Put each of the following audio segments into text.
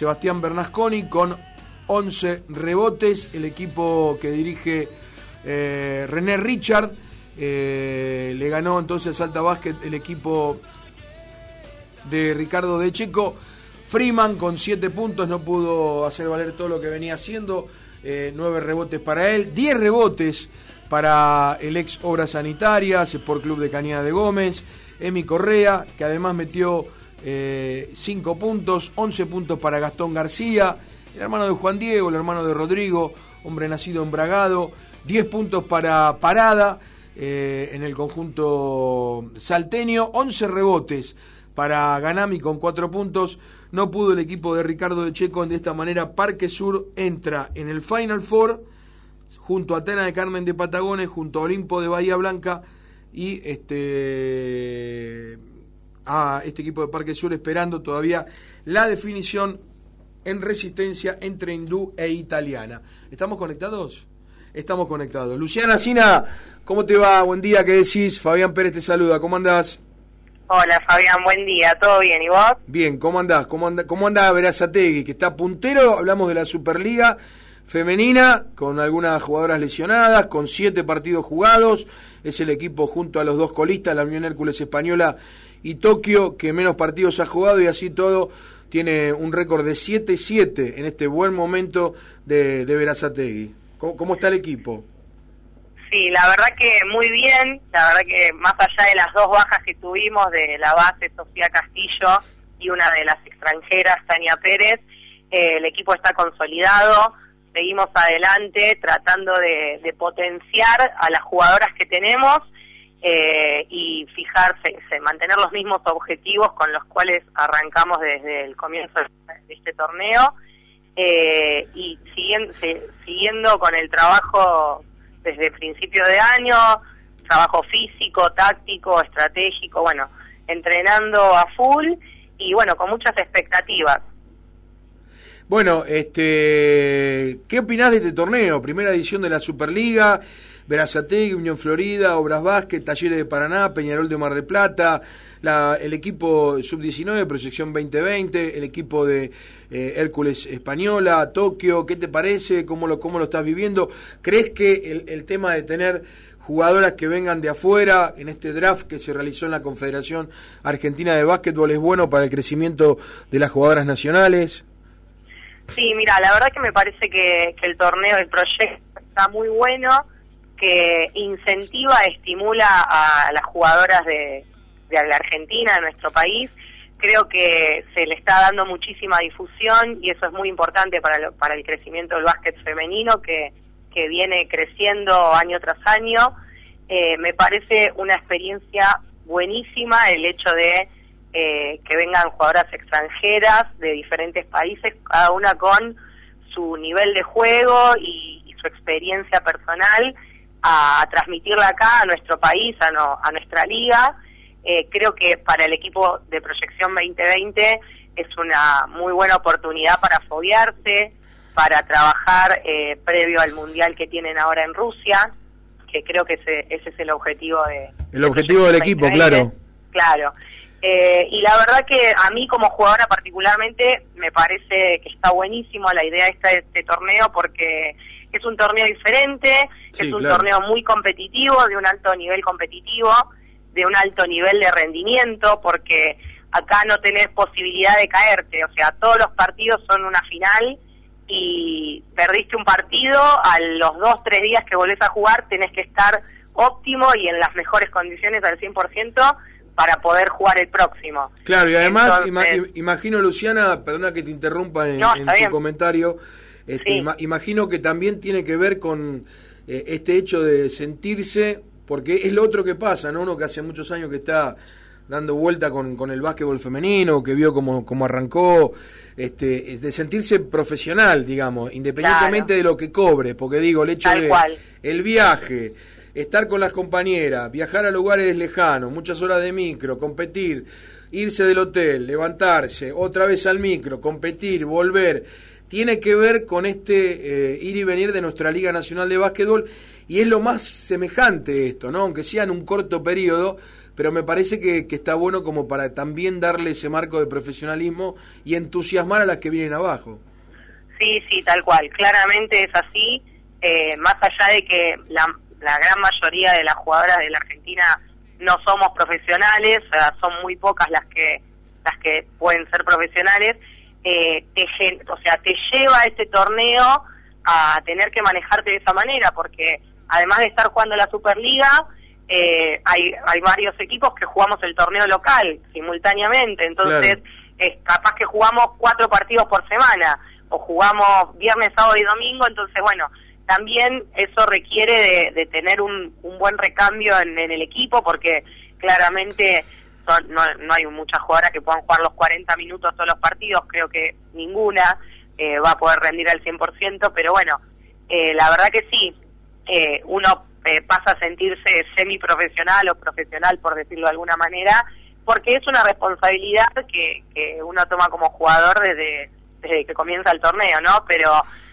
Sebastián Bernasconi con 11 rebotes. El equipo que dirige eh, René Richard eh, le ganó entonces Salta Básquet el equipo de Ricardo De Checo. Freeman con 7 puntos no pudo hacer valer todo lo que venía haciendo. 9 eh, rebotes para él, 10 rebotes para el ex Obras Sanitarias, Sport Club de Cañada de Gómez, Emi Correa, que además metió 5 eh, puntos, 11 puntos para Gastón García, el hermano de Juan Diego, el hermano de Rodrigo, hombre nacido en Bragado, 10 puntos para Parada eh, en el conjunto salteño, 11 rebotes para Ganami con 4 puntos. No pudo el equipo de Ricardo de Checo de esta manera. Parque Sur entra en el Final Four junto a Atena de Carmen de Patagones, junto a Olimpo de Bahía Blanca y este a este equipo de Parque Sur esperando todavía la definición en resistencia entre hindú e italiana. ¿Estamos conectados? Estamos conectados. Luciana Sina, ¿cómo te va? Buen día, ¿qué decís? Fabián Pérez te saluda, ¿cómo andás? Hola Fabián, buen día, ¿todo bien? ¿Y vos? Bien, ¿cómo andás? ¿Cómo anda, cómo anda Verazategui? Que está puntero, hablamos de la Superliga femenina, con algunas jugadoras lesionadas, con siete partidos jugados. Es el equipo junto a los dos colistas, la Unión Hércules Española y Tokio, que menos partidos ha jugado y así todo tiene un récord de 7-7 en este buen momento de, de Verazategui. ¿Cómo, está el equipo? Sí, la verdad que muy bien, la verdad que más allá de las dos bajas que tuvimos de la base Sofía Castillo y una de las extranjeras, Tania Pérez, eh, el equipo está consolidado, seguimos adelante tratando de, potenciar a las jugadoras que tenemos eh, y fijarse, mantener los mismos objetivos con los cuales arrancamos desde el comienzo de este torneo eh, y siguiendo, siguiendo con el trabajo desde principio de año, trabajo físico, táctico, estratégico, bueno, entrenando a full y bueno, con muchas expectativas. Bueno, este, ¿qué opinás de este torneo? Primera edición de la Superliga, Verazategui, Unión Florida, Obras Vázquez, Talleres de Paraná, Peñarol de Mar de Plata, la, el equipo sub-19, Proyección 2020, el equipo de eh, Hércules Española, Tokio, ¿qué te parece? ¿Cómo lo, cómo lo estás viviendo? ¿Crees que el, el tema de tener jugadoras que vengan de afuera en este draft que se realizó en la Confederación Argentina de Básquetbol es bueno para el crecimiento de las jugadoras nacionales? Sí, mira, la verdad que me parece que, el torneo, el proyecto está muy bueno, que incentiva, estimula a las jugadoras de, la Argentina, de nuestro país. Creo que se le está dando muchísima difusión y eso es muy importante para, para el crecimiento del básquet femenino que, que viene creciendo año tras año. Eh, me parece una experiencia buenísima el hecho de eh, que vengan jugadoras extranjeras de diferentes países, cada una con su nivel de juego y, su experiencia personal, a, transmitirla acá a nuestro país, a, a nuestra liga. Eh, creo que para el equipo de Proyección 2020 es una muy buena oportunidad para foguearse, para trabajar eh, previo al Mundial que tienen ahora en Rusia, que creo que ese, ese es el objetivo de... El objetivo del equipo, claro. Claro. Eh, y la verdad que a mí como jugadora particularmente me parece que está buenísimo la idea esta de este torneo porque es un torneo diferente, es un torneo muy competitivo, de un alto nivel competitivo, de un alto nivel de rendimiento, porque acá no tenés posibilidad de caerte, o sea, todos los partidos son una final y perdiste un partido, a los dos, tres días que volvés a jugar tenés que estar óptimo y en las mejores condiciones al 100% para poder jugar el próximo. Claro, y además imagino, Luciana, perdona que te interrumpa en, tu comentario, este, imagino que también tiene que ver con eh, este hecho de sentirse, porque es lo otro que pasa, ¿no? Uno que hace muchos años que está dando vuelta con, con el básquetbol femenino, que vio cómo, cómo arrancó, este, de sentirse profesional, digamos, independientemente de lo que cobre, porque digo, el hecho de el viaje, estar con las compañeras, viajar a lugares lejanos, muchas horas de micro, competir, irse del hotel, levantarse, otra vez al micro, competir, volver, tiene que ver con este eh, ir y venir de nuestra Liga Nacional de Básquetbol y es lo más semejante esto, ¿no? Aunque sea en un corto periodo, pero me parece que, está bueno como para también darle ese marco de profesionalismo y entusiasmar a las que vienen abajo. Sí, sí, tal cual, claramente es así, eh, más allá de que la, la gran mayoría de las jugadoras de la Argentina no somos profesionales, o sea, son muy pocas las que las que pueden ser profesionales, eh, te, o sea, te lleva este torneo a tener que manejarte de esa manera, porque además de estar jugando la Superliga, eh, hay, hay varios equipos que jugamos el torneo local simultáneamente, entonces es capaz que jugamos cuatro partidos por semana, o jugamos viernes, sábado y domingo, entonces bueno, también eso requiere de, tener un, un, buen recambio en, el equipo, porque claramente no, hay muchas jugadoras que puedan jugar los 40 minutos todos los partidos, creo que ninguna eh, va a poder rendir al 100%, pero bueno, eh, la verdad que sí, eh, uno pasa a sentirse semiprofesional o profesional, por decirlo de alguna manera, porque es una responsabilidad que, que uno toma como jugador desde, desde que comienza el torneo, ¿no? Pero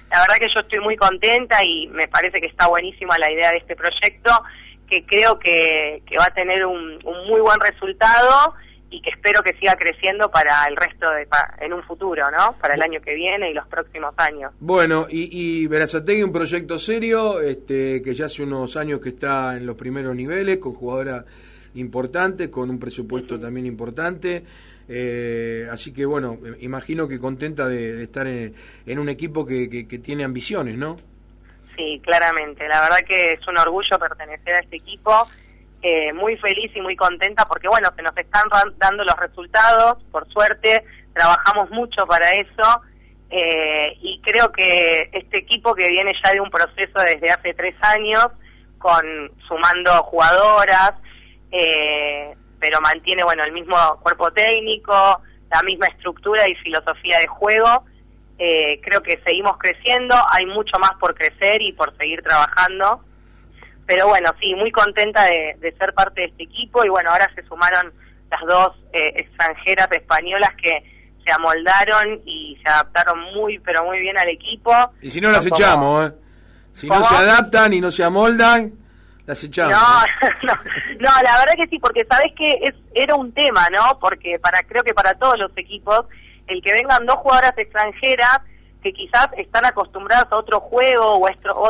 la verdad que yo estoy muy contenta y me parece que está buenísima la idea de este proyecto que creo que, va a tener un, muy buen resultado y que espero que siga creciendo para el resto de en un futuro, ¿no? Para el año que viene y los próximos años. Bueno, y, y Verazategui un proyecto serio, este, que ya hace unos años que está en los primeros niveles, con jugadora importante, con un presupuesto también importante. Eh, así que bueno, imagino que contenta de, estar en, un equipo que, que tiene ambiciones, ¿no? Sí, claramente. La verdad que es un orgullo pertenecer a este equipo. Muy feliz y muy contenta porque, bueno, se nos están dando los resultados, por suerte. Trabajamos mucho para eso. Eh, y creo que este equipo que viene ya de un proceso desde hace tres años, con sumando jugadoras, eh, pero mantiene, bueno, el mismo cuerpo técnico, la misma estructura y filosofía de juego eh, creo que seguimos creciendo, hay mucho más por crecer y por seguir trabajando. Pero bueno, sí, muy contenta de, ser parte de este equipo y bueno, ahora se sumaron las dos eh, extranjeras españolas que se amoldaron y se adaptaron muy, pero muy bien al equipo. Y si no las echamos, ¿eh? Si no se adaptan y no se amoldan, las echamos. No, no, la verdad que sí, porque sabes que es, era un tema, ¿no? Porque para creo que para todos los equipos el que vengan dos jugadoras extranjeras que quizás están acostumbradas a otro juego o a otro,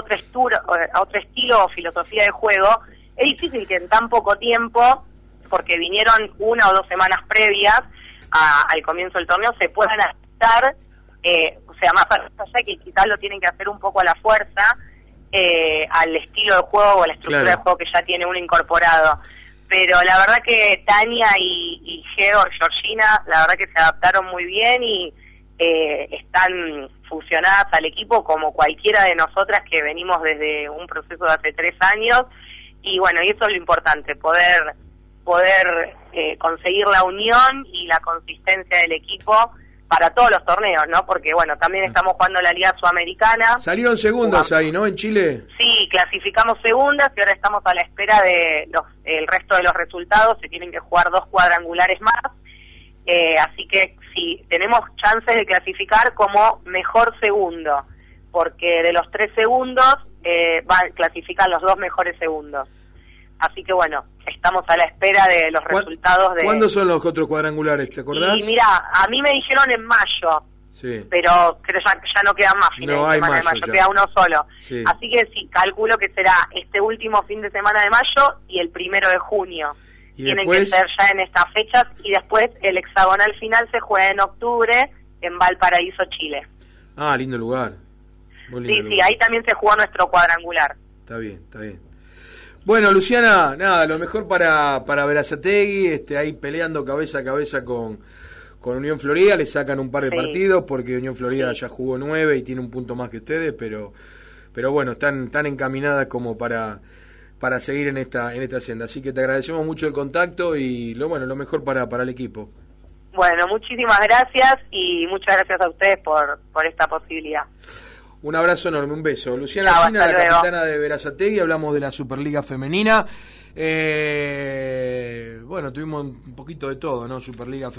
a otro estilo o filosofía de juego, es difícil que en tan poco tiempo, porque vinieron una o dos semanas previas al comienzo del torneo, se puedan adaptar, eh, o sea, más allá que quizás lo tienen que hacer un poco a la fuerza, eh, al estilo de juego o a la estructura de juego que ya tiene uno incorporado pero la verdad que Tania y, y Geo, Georgina, la verdad que se adaptaron muy bien y eh, están fusionadas al equipo como cualquiera de nosotras que venimos desde un proceso de hace tres años. Y bueno, y eso es lo importante, poder poder eh, conseguir la unión y la consistencia del equipo para todos los torneos, ¿no? Porque, bueno, también ah. estamos jugando la Liga Sudamericana. Salieron segundas ahí, ¿no? En Chile. Sí, clasificamos segundas y ahora estamos a la espera de los el resto de los resultados. Se tienen que jugar dos cuadrangulares más. Eh, así que sí, tenemos chances de clasificar como mejor segundo, porque de los tres segundos eh, van, clasifican los dos mejores segundos. Así que bueno, estamos a la espera de los resultados de... ¿Cuándo son los otros cuadrangulares? ¿Te acordás? Y mira, a mí me dijeron en mayo. Sí. Pero creo ya, ya no quedan más fines de semana de mayo, queda uno solo. Así que sí, calculo que será este último fin de semana de mayo y el primero de junio. Tienen que ser ya en estas fechas y después el hexagonal final se juega en octubre en Valparaíso, Chile. Ah, lindo lugar. sí, sí, ahí también se jugó nuestro cuadrangular. Está bien, está bien. Bueno, Luciana, nada, lo mejor para, para Verazategui, este, ahí peleando cabeza a cabeza con, con Unión Florida, le sacan un par de partidos porque Unión Florida ya jugó nueve y tiene un punto más que ustedes, pero, pero bueno, están tan encaminadas como para, para seguir en esta, en esta senda. Así que te agradecemos mucho el contacto y lo bueno, lo mejor para, para el equipo. Bueno, muchísimas gracias y muchas gracias a ustedes por, por esta posibilidad. Un abrazo enorme, un beso. Luciana la capitana de Verazategui, hablamos de la Superliga Femenina. Eh, bueno, tuvimos un poquito de todo, ¿no? Superliga Femenina.